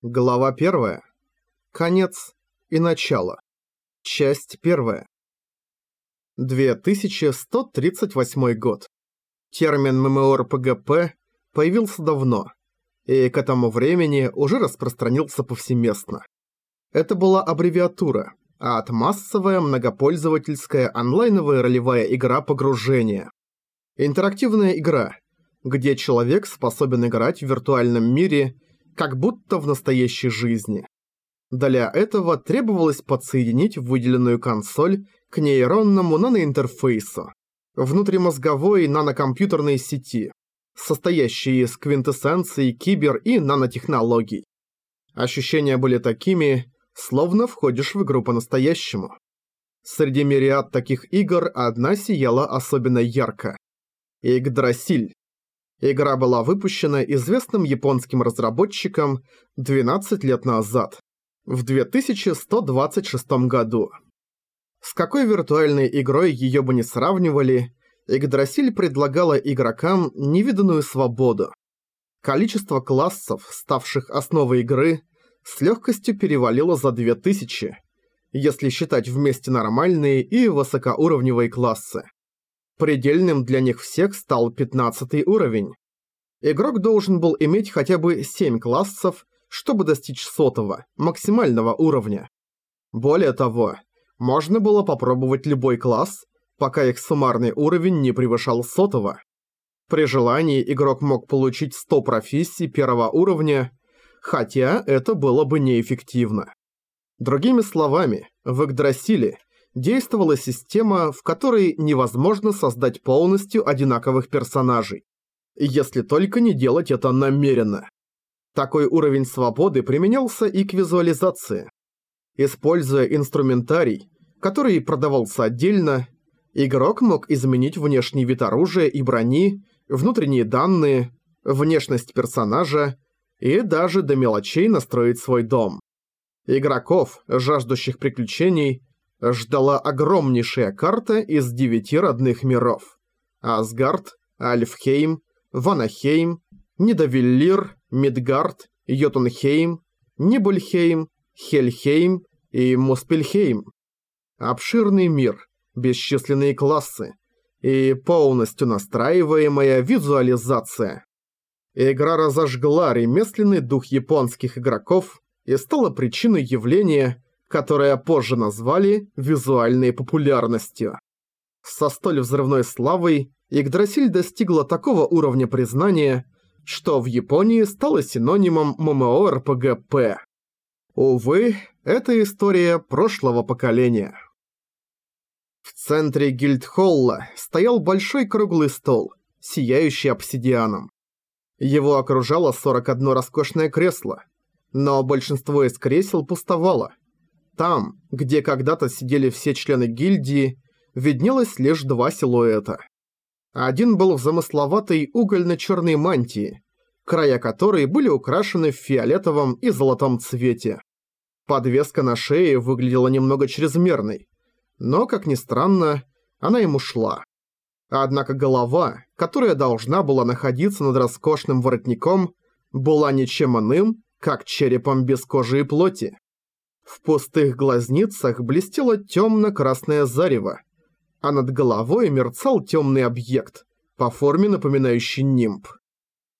Глава 1. Конец и начало. Часть 1. 2138 год. Термин ММОРПГП появился давно, и к этому времени уже распространился повсеместно. Это была аббревиатура, а от массовая многопользовательская онлайновая ролевая игра погружения. Интерактивная игра, где человек способен играть в виртуальном мире – как будто в настоящей жизни. Для этого требовалось подсоединить выделенную консоль к нейронному наноинтерфейсу, внутримозговой нанокомпьютерной сети, состоящей из квинтэссенции кибер- и нанотехнологий. Ощущения были такими, словно входишь в игру по-настоящему. Среди мириад таких игр одна сияла особенно ярко. Игдрасиль. Игра была выпущена известным японским разработчиком 12 лет назад, в 2126 году. С какой виртуальной игрой ее бы не сравнивали, Игдрасиль предлагала игрокам невиданную свободу. Количество классов, ставших основой игры, с легкостью перевалило за 2000, если считать вместе нормальные и высокоуровневые классы. Предельным для них всех стал 15 уровень. Игрок должен был иметь хотя бы 7 классов, чтобы достичь сотого, максимального уровня. Более того, можно было попробовать любой класс, пока их суммарный уровень не превышал сотого. При желании игрок мог получить 100 профессий первого уровня, хотя это было бы неэффективно. Другими словами, в Игдрасиле действовала система, в которой невозможно создать полностью одинаковых персонажей. Если только не делать это намеренно. Такой уровень свободы применялся и к визуализации. Используя инструментарий, который продавался отдельно, игрок мог изменить внешний вид оружия и брони, внутренние данные, внешность персонажа и даже до мелочей настроить свой дом. Игроков, жаждущих приключений, ждала огромнейшая карта из девяти родных миров. Асгард, Альфхейм, Ванахейм, Нидавиллир, Мидгард, Йотунхейм, Нибульхейм, Хельхейм и Муспельхейм. Обширный мир, бесчисленные классы и полностью настраиваемая визуализация. Игра разожгла ремесленный дух японских игроков и стала причиной явления, которое позже назвали визуальной популярностью. Со столь взрывной славой Игдрасиль достигла такого уровня признания, что в Японии стала синонимом MMORPG-P. Увы, это история прошлого поколения. В центре Гильдхолла стоял большой круглый стол, сияющий обсидианом. Его окружало 41 роскошное кресло, но большинство из кресел пустовало. Там, где когда-то сидели все члены гильдии, виднелось лишь два силуэта. Один был в замысловатой угольно-черной мантии, края которой были украшены в фиолетовом и золотом цвете. Подвеска на шее выглядела немного чрезмерной, но, как ни странно, она ему шла. Однако голова, которая должна была находиться над роскошным воротником, была ничем иным, как черепом без кожи и плоти. В пустых глазницах блестело темно-красное зарево, а над головой мерцал темный объект, по форме напоминающий нимб.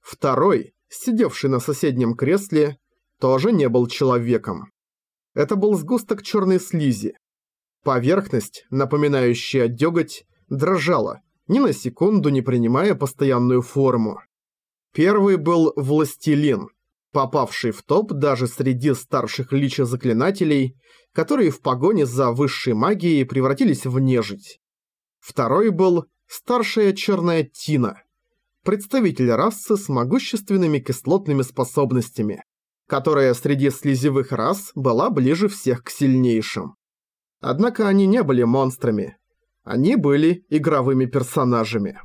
Второй, сидевший на соседнем кресле, тоже не был человеком. Это был сгусток черной слизи. Поверхность, напоминающая дёготь, дрожала, ни на секунду не принимая постоянную форму. Первый был Властелин, попавший в топ даже среди старших лича заклинателей, которые в погоне за высшей магией превратились в нежить. Второй был старшая черная Тина, представитель расы с могущественными кислотными способностями, которая среди слезевых рас была ближе всех к сильнейшим. Однако они не были монстрами, они были игровыми персонажами.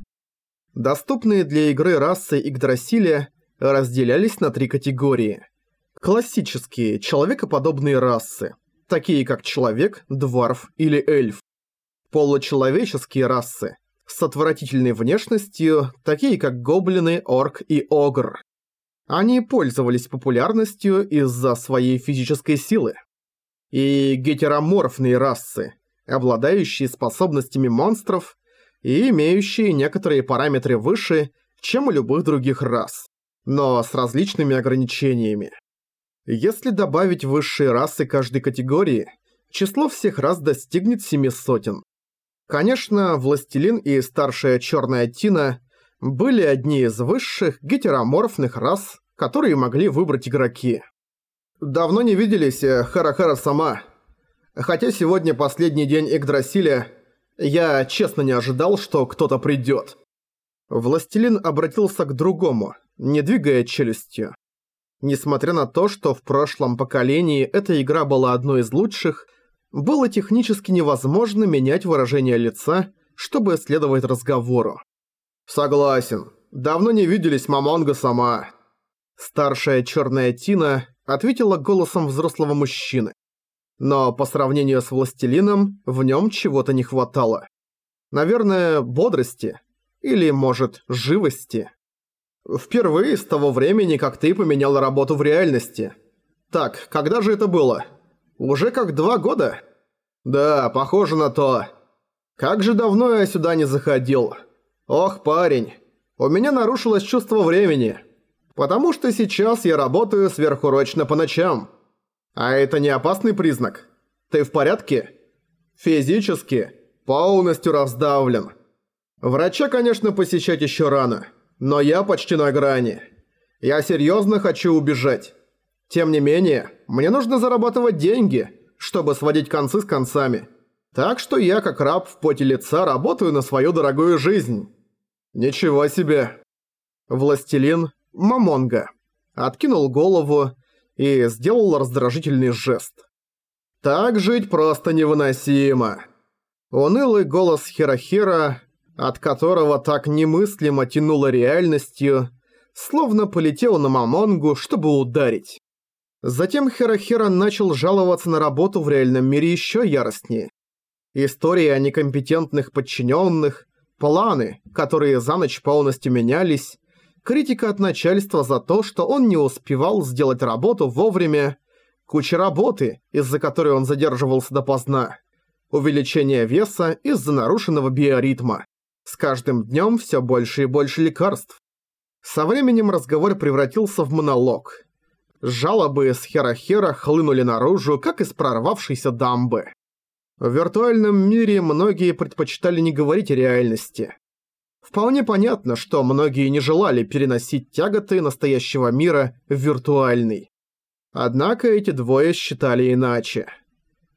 Доступные для игры расы Игдрасиля разделялись на три категории. Классические, человекоподобные расы, такие как человек, дварф или эльф. Получеловеческие расы, с отвратительной внешностью, такие как гоблины, орк и огр. Они пользовались популярностью из-за своей физической силы. И гетероморфные расы, обладающие способностями монстров и имеющие некоторые параметры выше, чем у любых других рас, но с различными ограничениями. Если добавить высшие расы каждой категории, число всех рас достигнет семи сотен. Конечно, Властелин и Старшая Черная Тина были одни из высших гетероморфных рас, которые могли выбрать игроки. Давно не виделись, э, Хара-Хара сама. Хотя сегодня последний день Игдрасиля, я честно не ожидал, что кто-то придёт. Властелин обратился к другому, не двигая челюстью. Несмотря на то, что в прошлом поколении эта игра была одной из лучших, было технически невозможно менять выражение лица, чтобы следовать разговору. «Согласен. Давно не виделись, Мамонга сама». Старшая черная Тина ответила голосом взрослого мужчины. Но по сравнению с Властелином, в нем чего-то не хватало. Наверное, бодрости. Или, может, живости. Впервые с того времени, как ты поменяла работу в реальности. Так, когда же это было? Уже как два года? Да, похоже на то. Как же давно я сюда не заходил. Ох, парень, у меня нарушилось чувство времени. Потому что сейчас я работаю сверхурочно по ночам. А это не опасный признак? Ты в порядке? Физически полностью раздавлен. Врача, конечно, посещать еще рано, но я почти на грани. Я серьезно хочу убежать. Тем не менее, мне нужно зарабатывать деньги, чтобы сводить концы с концами. Так что я, как раб в поте лица, работаю на свою дорогую жизнь. Ничего себе. Властелин Мамонга откинул голову и сделал раздражительный жест. Так жить просто невыносимо. Унылый голос Хирохира, от которого так немыслимо тянуло реальностью, словно полетел на Мамонгу, чтобы ударить. Затем Хирохира начал жаловаться на работу в реальном мире еще яростнее. Истории о некомпетентных подчиненных, планы, которые за ночь полностью менялись, критика от начальства за то, что он не успевал сделать работу вовремя, куча работы, из-за которой он задерживался допоздна, увеличение веса из-за нарушенного биоритма. С каждым днем все больше и больше лекарств. Со временем разговор превратился в монолог. Жалобы с Хера-Хера хлынули наружу, как из прорвавшейся дамбы. В виртуальном мире многие предпочитали не говорить о реальности. Вполне понятно, что многие не желали переносить тяготы настоящего мира в виртуальный. Однако эти двое считали иначе.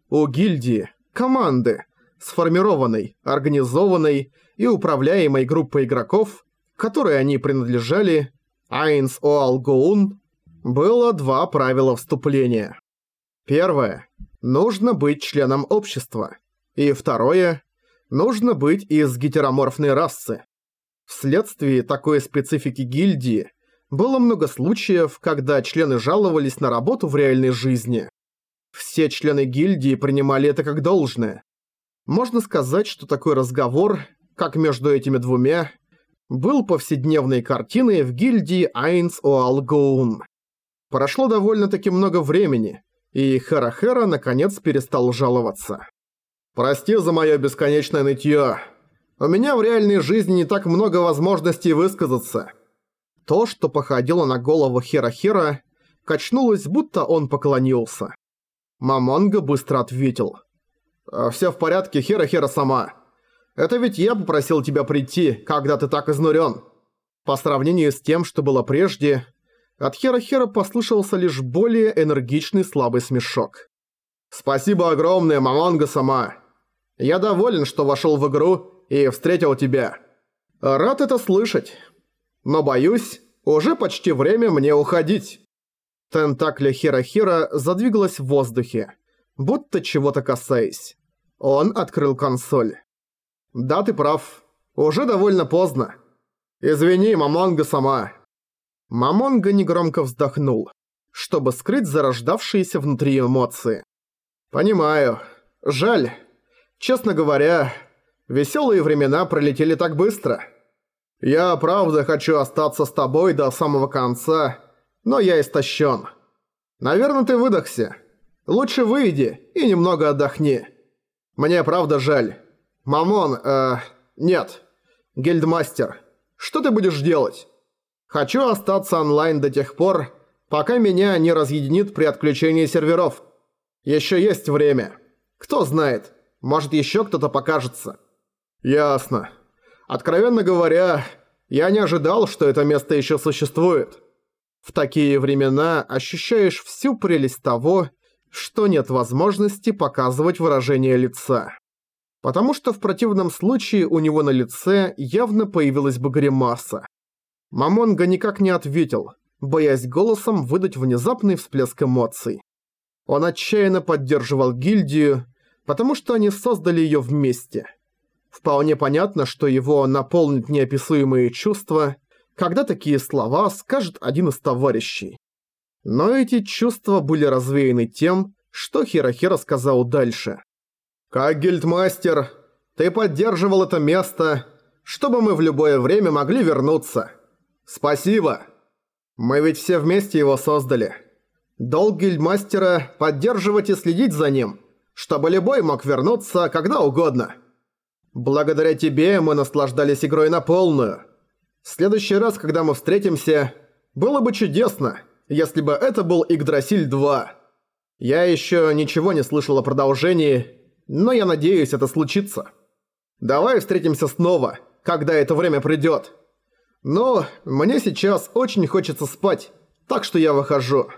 У гильдии, команды, сформированной, организованной и управляемой группой игроков, которой они принадлежали, Айнс Оал Гоун, было два правила вступления. Первое. Нужно быть членом общества. И второе. Нужно быть из гетероморфной расы. Вследствие такой специфики гильдии было много случаев, когда члены жаловались на работу в реальной жизни. Все члены гильдии принимали это как должное. Можно сказать, что такой разговор, как между этими двумя, был повседневной картиной в гильдии Айнс Оалгоун. Прошло довольно-таки много времени, и Хара-Хара наконец перестал жаловаться. «Прости за моё бесконечное нытьё. У меня в реальной жизни не так много возможностей высказаться». То, что походило на голову Хера-Хера, качнулось, будто он поклонился. Мамонга быстро ответил. «А «Всё в порядке, Хера-Хера сама. Это ведь я попросил тебя прийти, когда ты так изнурен. По сравнению с тем, что было прежде, от Хера-Хера послышался лишь более энергичный слабый смешок. «Спасибо огромное, Мамонга сама. Я доволен, что вошел в игру и встретил тебя. Рад это слышать. Но боюсь, уже почти время мне уходить». Тентакля Хера-Хера задвигалась в воздухе, будто чего-то касаясь. Он открыл консоль. «Да, ты прав. Уже довольно поздно. Извини, Мамонга сама. Мамонга негромко вздохнул, чтобы скрыть зарождавшиеся внутри эмоции. «Понимаю. Жаль. Честно говоря, веселые времена пролетели так быстро. Я правда хочу остаться с тобой до самого конца но я истощен. Наверное, ты выдохся. Лучше выйди и немного отдохни. Мне правда жаль. Мамон, э, нет. Гильдмастер, что ты будешь делать? Хочу остаться онлайн до тех пор, пока меня не разъединит при отключении серверов. Еще есть время. Кто знает, может еще кто-то покажется. Ясно. Откровенно говоря, я не ожидал, что это место еще существует. В такие времена ощущаешь всю прелесть того, что нет возможности показывать выражение лица. Потому что в противном случае у него на лице явно появилась бы гримаса. Мамонга никак не ответил, боясь голосом выдать внезапный всплеск эмоций. Он отчаянно поддерживал гильдию, потому что они создали ее вместе. Вполне понятно, что его наполнит неописуемые чувства, когда такие слова скажет один из товарищей. Но эти чувства были развеяны тем, что Хирохира сказал дальше. «Как гильдмастер, ты поддерживал это место, чтобы мы в любое время могли вернуться. Спасибо. Мы ведь все вместе его создали. Долг гильдмастера – поддерживать и следить за ним, чтобы любой мог вернуться когда угодно. Благодаря тебе мы наслаждались игрой на полную. В следующий раз, когда мы встретимся, было бы чудесно – если бы это был Игдрасиль 2. Я еще ничего не слышал о продолжении, но я надеюсь, это случится. Давай встретимся снова, когда это время придёт. Но мне сейчас очень хочется спать, так что я выхожу.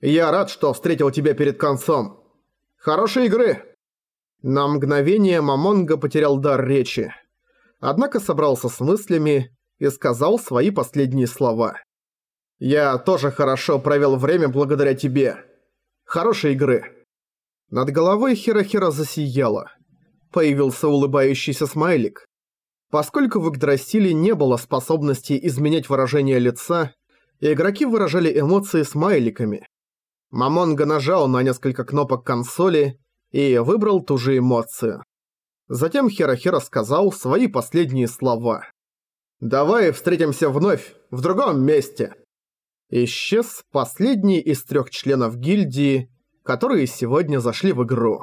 Я рад, что встретил тебя перед концом. Хорошей игры!» На мгновение Мамонга потерял дар речи. Однако собрался с мыслями и сказал свои последние слова. Я тоже хорошо провел время благодаря тебе. Хорошей игры. Над головой Хирохира засияло. Появился улыбающийся смайлик. Поскольку в Игдрасиле не было способности изменять выражение лица, игроки выражали эмоции смайликами. Мамонга нажал на несколько кнопок консоли и выбрал ту же эмоцию. Затем Хирохира сказал свои последние слова. «Давай встретимся вновь, в другом месте» исчез последний из трех членов гильдии, которые сегодня зашли в игру.